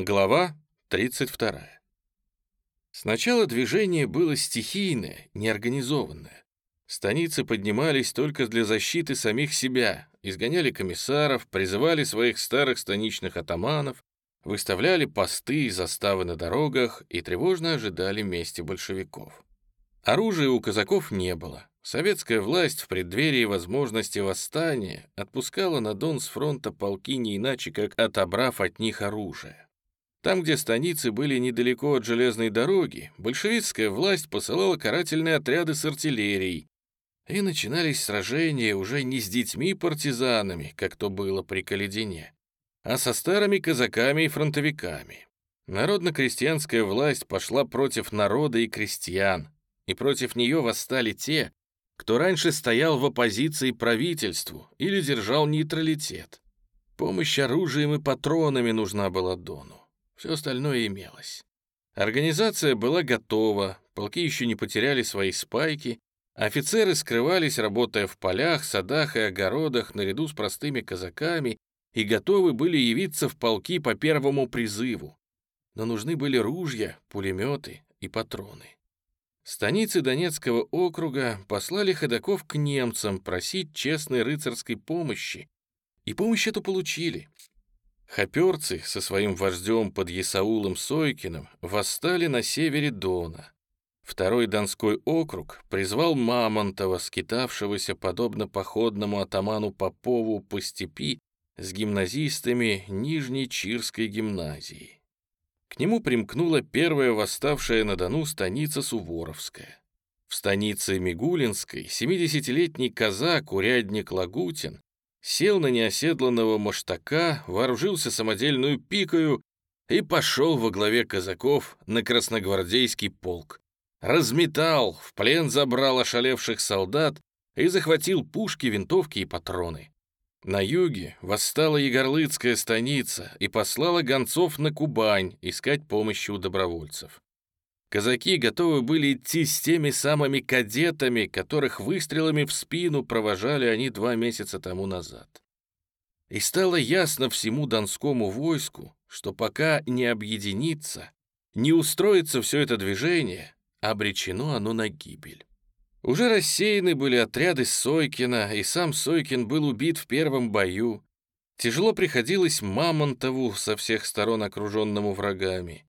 Глава 32. Сначала движение было стихийное, неорганизованное. Станицы поднимались только для защиты самих себя, изгоняли комиссаров, призывали своих старых станичных атаманов, выставляли посты и заставы на дорогах и тревожно ожидали мести большевиков. Оружия у казаков не было. Советская власть в преддверии возможности восстания отпускала на Дон с фронта полки не иначе, как отобрав от них оружие. Там, где станицы были недалеко от железной дороги, большевистская власть посылала карательные отряды с артиллерией, и начинались сражения уже не с детьми-партизанами, как то было при Каледине, а со старыми казаками и фронтовиками. Народно-крестьянская власть пошла против народа и крестьян, и против нее восстали те, кто раньше стоял в оппозиции правительству или держал нейтралитет. Помощь оружием и патронами нужна была Дону. Все остальное имелось. Организация была готова, полки еще не потеряли свои спайки, офицеры скрывались, работая в полях, садах и огородах наряду с простыми казаками и готовы были явиться в полки по первому призыву. Но нужны были ружья, пулеметы и патроны. Станицы Донецкого округа послали ходаков к немцам просить честной рыцарской помощи, и помощь эту получили. Хоперцы со своим вождем под Есаулом Сойкиным восстали на севере Дона. Второй Донской округ призвал Мамонтова, скитавшегося подобно походному атаману Попову по степи с гимназистами Нижней Чирской гимназии. К нему примкнула первая восставшая на Дону станица Суворовская. В станице Мигулинской 70-летний казак, урядник Лагутин, сел на неоседланного маштака, вооружился самодельную пикою и пошел во главе казаков на красногвардейский полк. Разметал, в плен забрал ошалевших солдат и захватил пушки, винтовки и патроны. На юге восстала Егорлыцкая станица и послала гонцов на Кубань искать помощи у добровольцев. Казаки готовы были идти с теми самыми кадетами, которых выстрелами в спину провожали они два месяца тому назад. И стало ясно всему донскому войску, что пока не объединится, не устроится все это движение, обречено оно на гибель. Уже рассеяны были отряды Сойкина, и сам Сойкин был убит в первом бою. Тяжело приходилось Мамонтову со всех сторон окруженному врагами.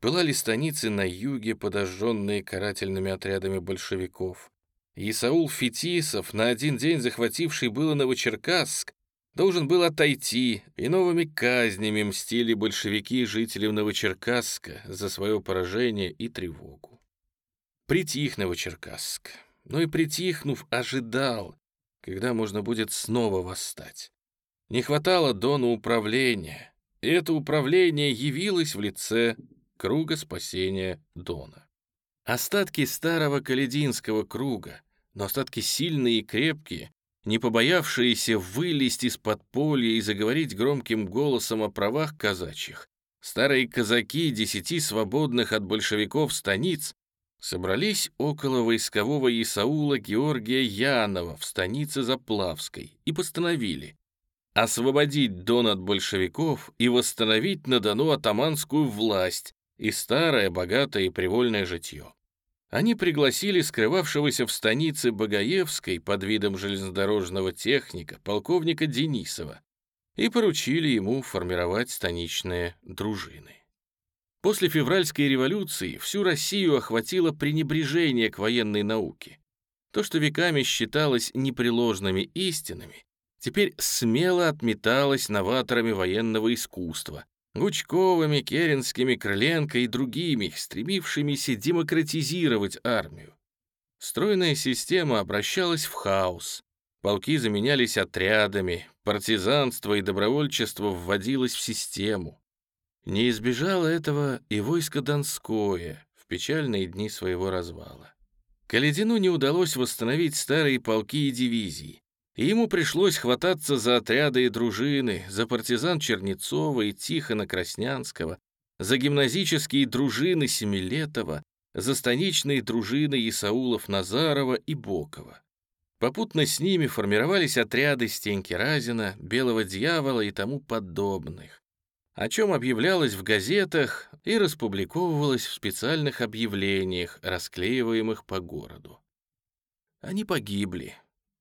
Пылали станицы на юге, подожженные карательными отрядами большевиков. Исаул Фетисов, на один день захвативший было Новочеркасск, должен был отойти, и новыми казнями мстили большевики жителям Новочеркасска за свое поражение и тревогу. Притих Новочеркасск, но и притихнув, ожидал, когда можно будет снова восстать. Не хватало Дону управления, и это управление явилось в лице круга спасения Дона. Остатки старого Калединского круга, но остатки сильные и крепкие, не побоявшиеся вылезть из подполья и заговорить громким голосом о правах казачьих, старые казаки десяти свободных от большевиков станиц собрались около войскового Исаула Георгия Янова в станице Заплавской и постановили освободить Дон от большевиков и восстановить на Дону атаманскую власть, и старое, богатое и привольное житье. Они пригласили скрывавшегося в станице Богоевской под видом железнодорожного техника полковника Денисова и поручили ему формировать станичные дружины. После февральской революции всю Россию охватило пренебрежение к военной науке. То, что веками считалось непреложными истинами, теперь смело отметалось новаторами военного искусства, Гучковыми, Керенскими, Крыленко и другими, стремившимися демократизировать армию. Стройная система обращалась в хаос. Полки заменялись отрядами, партизанство и добровольчество вводилось в систему. Не избежало этого и войско Донское в печальные дни своего развала. Каледину не удалось восстановить старые полки и дивизии и ему пришлось хвататься за отряды и дружины, за партизан Чернецова и Тихона Краснянского, за гимназические дружины Семилетова, за станичные дружины Исаулов Назарова и Бокова. Попутно с ними формировались отряды Стеньки Разина, Белого Дьявола и тому подобных. о чем объявлялось в газетах и распубликовывалось в специальных объявлениях, расклеиваемых по городу. Они погибли.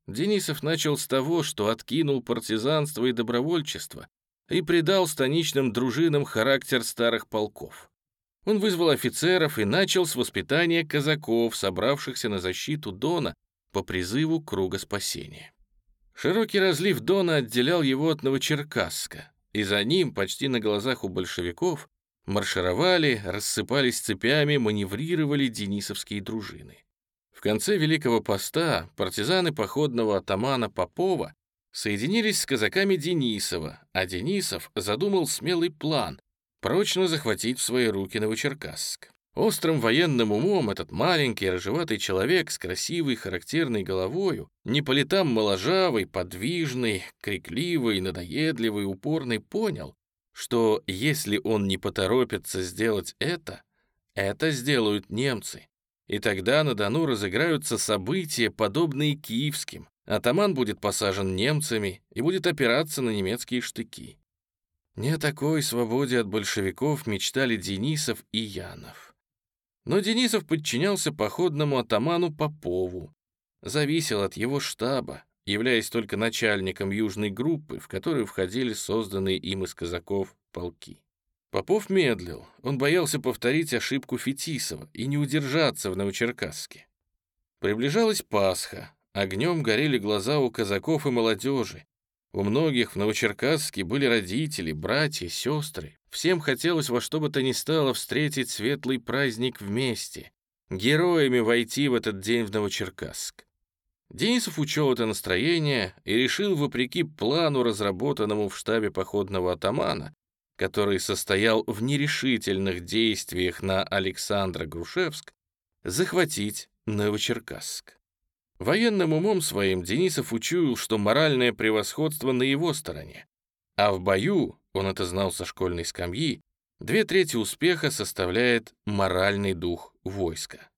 Денисов начал с того, что откинул партизанство и добровольчество и придал станичным дружинам характер старых полков. Он вызвал офицеров и начал с воспитания казаков, собравшихся на защиту Дона по призыву Круга Спасения. Широкий разлив Дона отделял его от Новочеркасска, и за ним, почти на глазах у большевиков, маршировали, рассыпались цепями, маневрировали денисовские дружины. В конце Великого Поста партизаны походного атамана Попова соединились с казаками Денисова, а Денисов задумал смелый план прочно захватить в свои руки Новочеркасск. Острым военным умом этот маленький рыжеватый человек с красивой характерной головою, не по летам моложавый, подвижный, крикливый, надоедливый, упорный, понял, что если он не поторопится сделать это, это сделают немцы. И тогда на Дону разыграются события, подобные киевским. Атаман будет посажен немцами и будет опираться на немецкие штыки. Не о такой свободе от большевиков мечтали Денисов и Янов. Но Денисов подчинялся походному атаману Попову, зависел от его штаба, являясь только начальником южной группы, в которую входили созданные им из казаков полки. Попов медлил, он боялся повторить ошибку Фетисова и не удержаться в Новочеркасске. Приближалась Пасха, огнем горели глаза у казаков и молодежи, у многих в Новочеркасске были родители, братья, сестры. Всем хотелось во что бы то ни стало встретить светлый праздник вместе, героями войти в этот день в Новочеркасск. Денисов учел это настроение и решил, вопреки плану, разработанному в штабе походного атамана, который состоял в нерешительных действиях на Александра Грушевск, захватить Новочеркасск. Военным умом своим Денисов учуял, что моральное превосходство на его стороне. А в бою, он это знал со школьной скамьи, две трети успеха составляет моральный дух войска.